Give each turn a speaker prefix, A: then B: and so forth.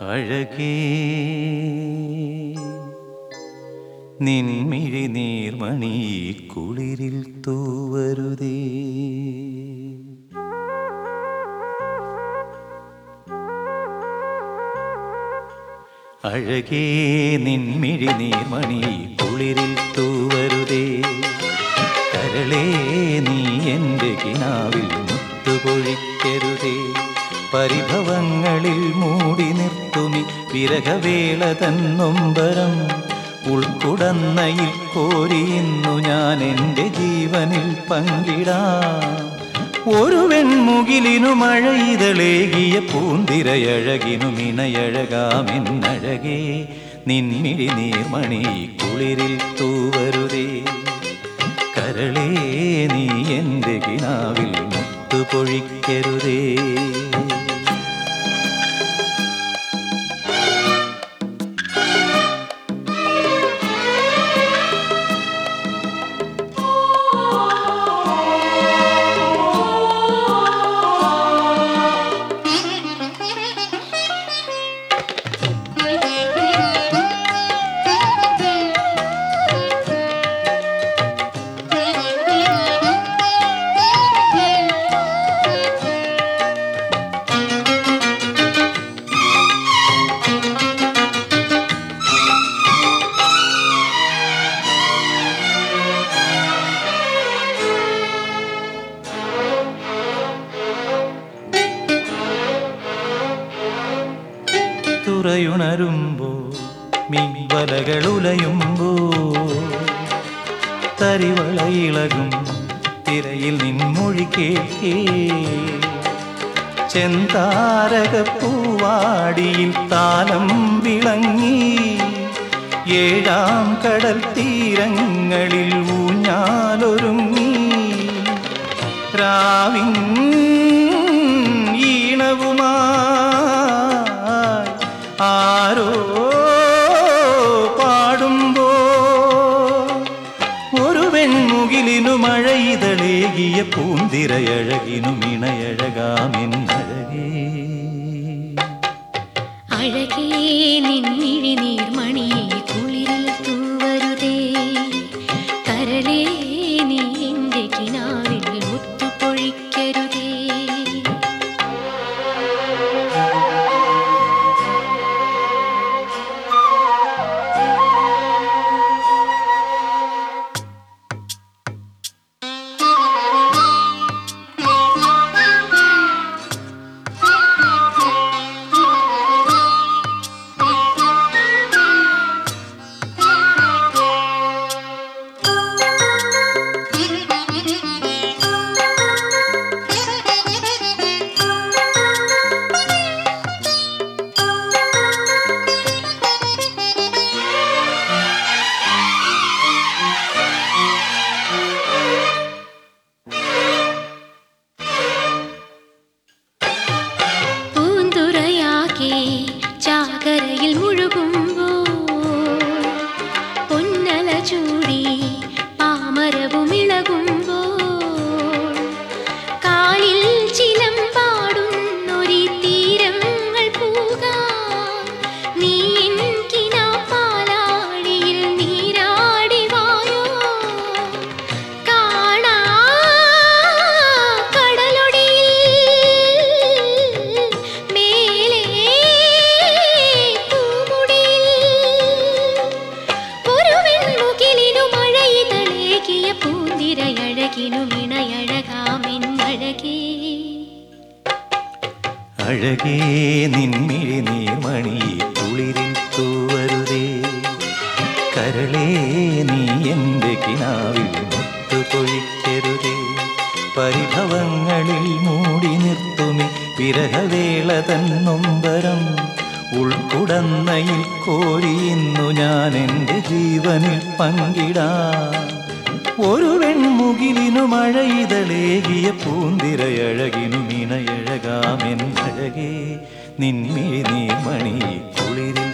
A: അഴകേ. നിൻമിഴി നീർമണി കുളിരിൽ തൂവരുതേ. അഴകേ നിൻമിഴി നീർമണി കുളിരിൽ തൂവരുതേ. കരളേ നീ എന്റെ കിനാവിൽ പരിഭവങ്ങളിൽ മൂടി നിർത്തുമി വിരകവേള തന്നൊമ്പരം. ഉൾക്കുടന്നയിൽ കോരിയുന്നു ഞാൻ എന്റെ ജീവനിൽ പങ്കിടാം. ഒരു വെൺമുകിലിനു മഴയിതളേകിയ പൂന്തിരയഴകിനു മിണയഴകാമെന്നഴകേ നിൻമിഴി നീർമണി കുളിരിൽ തൂവരുതേ. കരളേ നീ എന്റെ കിനാവിൽ മുത്തുപൊഴിക്കരുതേ. തുറയുണരുമ്പോ തരിവള തരിവളയിളകും തിരയിൽ നിൻമൊഴി കേൾക്കേ. ചെന്താരകപ്പൂവാടിയിൽ താലം വിളങ്ങി ഏഴാം കടൽ തീരങ്ങളിൽ ഊഞ്ഞാലൊരുങ്ങി. രാവിൻ വെൺമുകിലിനു ഇതളേകിയ പൂന്തിരയഴകിനും മിണയഴകാമെന്നഴകേ
B: അഴകേ നിൻമിഴി നീർമണിയെ കുളിരിൽ തൂവരുതേ. കരളേ നീ എന്റെ കിനാവിൽ ചാകരയിൽ മുഴുകുമ്പോൾ പൊന്നല ചൂടി
A: അഴകേ നീ നീർമണി കുളിരിൽ തൂവരുതേ. കരളേ നീ എന്റെ കിനാവിൽ മുത്തുപൊഴിക്കരുതേ പരിഭവങ്ങളിൽ മൂടി നിർത്തുമി വിരഹവേള തന്നൊമ്പരം ഉൾക്കുടന്നയിൽ കോരിയുന്നു ഞാൻ എന്റെ ജീവനിൽ പങ്കിടാം ഒരു വെൺമുകിലിനു മഴയിതളേകിയ പൂന്തിരയഴകിനു അഴകേ നിന്മേ നീ മണി കുളിരിൽ